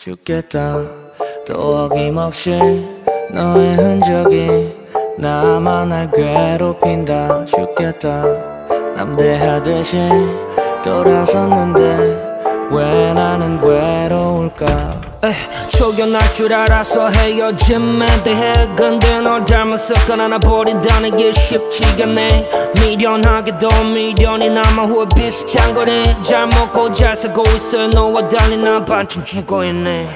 죽겠다. 또 어김없이 너의 흔적이 나만 날 괴롭힌다. 죽겠다. 남대하듯이 돌아섰는데 초견할 줄 알아서 헤어짐에 대해 근데 널 닮았었거나 나 버린다는 게 쉽지가 않네. 미련하게도 미련이 남아 후회 비슷한 거리 잘 먹고 잘 살고 있어. 너와 달리 난 반쯤 죽어있네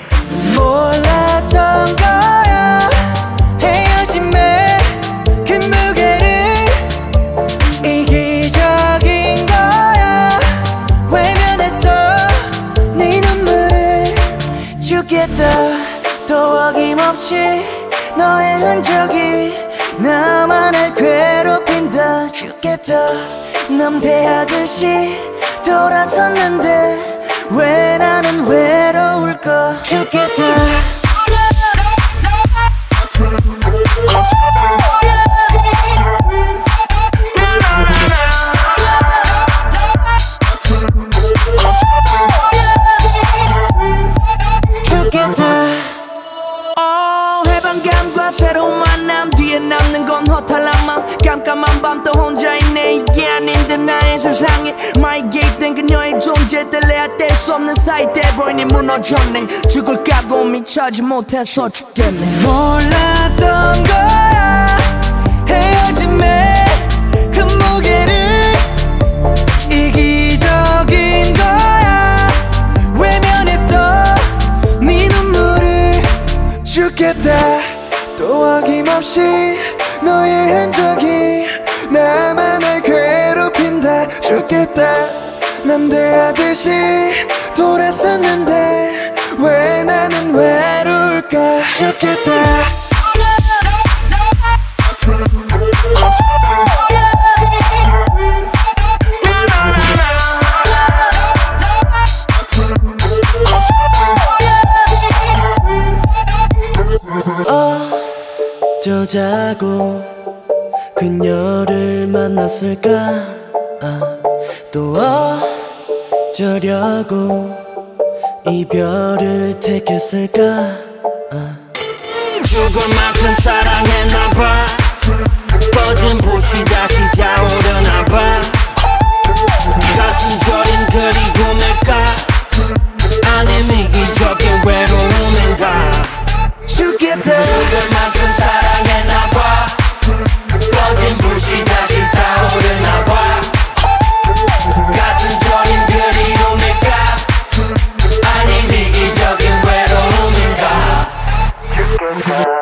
죽겠다. 또 어김없이 너의 흔적이 나만을 괴롭힌다. 죽겠다. 남대하듯이 돌아섰는데 왜 나는 외로울까? 죽겠다 아닌데 나의 세상에 마이 게이트된 그녀의 존재 뗄래야 뗄 수 없는 사이 돼버리니 무너졌네. 죽을 각오 미쳐지 못해서 죽겠네. 몰랐던 거야. 헤어짐에 그 무게를 이기적인 거야. 외면했어 네 눈물을 죽겠다. 또 어김없이 너의 흔적이 나만을 괴롭힌다 죽겠다 남대하듯이 돌아섰는데 왜 나는 외로울까? 죽겠다 어쩌자고 그녀를 만났을까? 아, 또 어쩌려고 이별을 택했을까? 아. 죽을 만큼 사랑했나봐. 뻗은 붓이 다시 자오려나봐. 가슴 저린 그리움에 가 아니면 Bye.